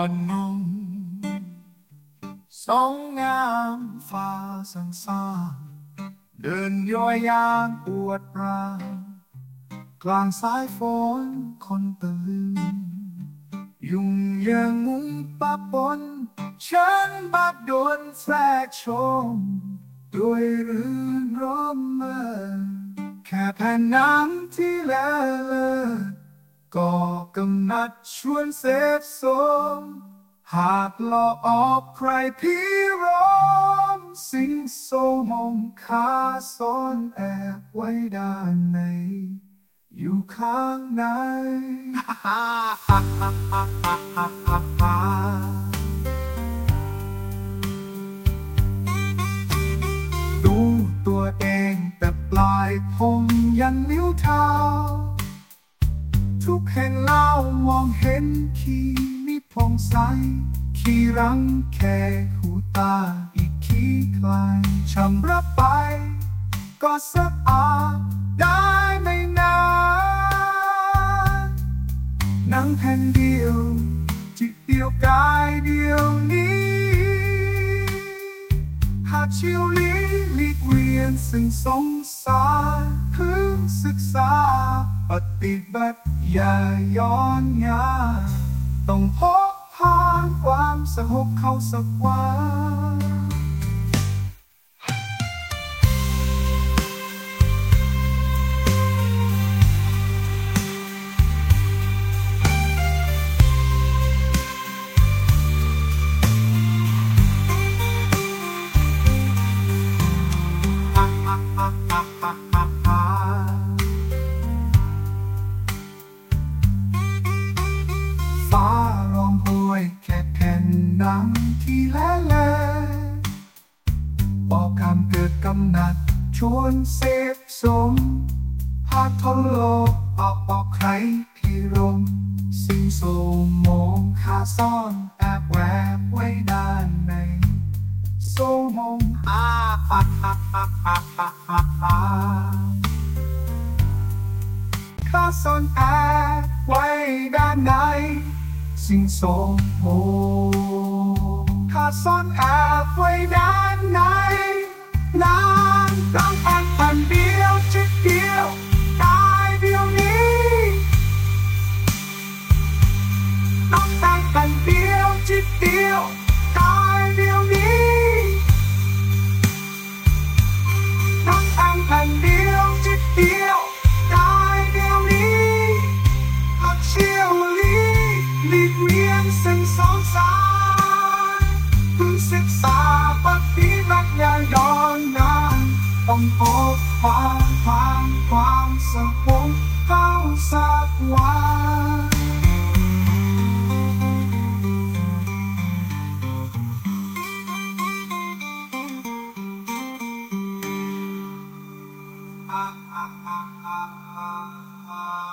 อนนุ่งสองงามฟ้าสังสารเดินย่อยยางปวดรางกลางสายฝนคนตะลึงยุ่งยังมุงปะปนฉันบัดโดนแทรกชมด้วยรื่นรมเมื่อแค่แผ่นน้ำที่แลเลิศ ก็กำนัดชวนเสพสม หากหลอออกใครพี่ร้องสิงโซมงคาซ่อนแอบไว้ด้านในอยู่ข้างในดูตัวเองแต่ปลายผมยันนิ้วเท้า ทุกแห่งเล่ามองเห็นขีนิพงใสขีรังแค่หูตาอีกขีคลายชำระไป ก็สะอาดได้ไม่นานหนังแผ่นเดียว จิตเดียวกายเดียวนี้หากชิวลีลีกเวียน ซึ่งสงสารพึงศึกษาปฏิบัติ อย่าย้อนยาต้องพบผ่านความสงบเข้าสักวัน ยแค่แผ่นหนังที่แลแลบอกคำเกิดกำนัด ชวนเสพสมภาพทนโลกออกบอกใครพิรม สิ่งโสมงคาซ่อนแอบแวบไว้ด้านในโสมงอาปาปาปาปาปาปาปาคาซ่อนแอบไว้ด้านใน สิ่งโสมงข้าซ่อนแอบไว้ด้านใน cứ xếp xa bất tí vách nhà đó ngàn phòng phố hoa thoáng thoáng sợ phố cao xa quá Ah, ah, ah, ah, ah.